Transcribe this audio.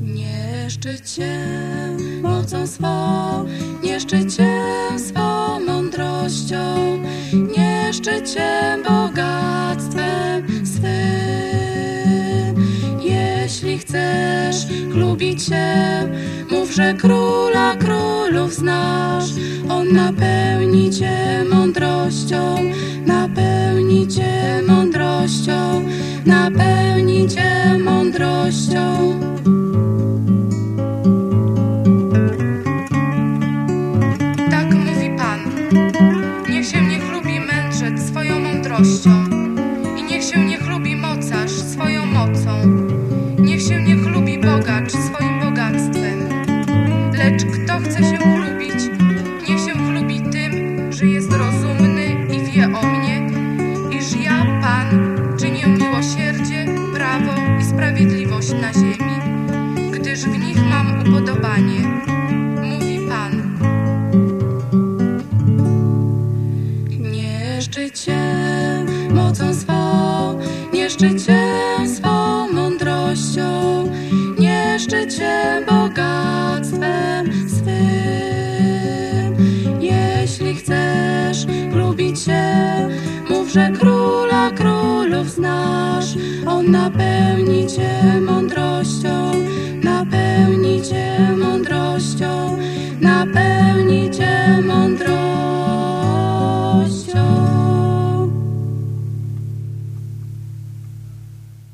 Nie szczycie mocą swą, mądrością, nie szczycie bogactwem chcesz się, mów, że króla królów znasz. On napełni cię mądrością, napełni cię mądrością, napełni cię mądrością. Tak mówi Pan. Niech się nie chlubi mędrzec swoją mądrością chce się chlubić, niech się chlubi tym, że jest rozumny i wie o mnie, iż ja, Pan, czynię miłosierdzie, prawo i sprawiedliwość na ziemi, gdyż w nich mam upodobanie. Mówi Pan. Nie szczycie mocą swą, nie szczycie swą się, mów, że króla królów znasz. On napełni cię mądrością,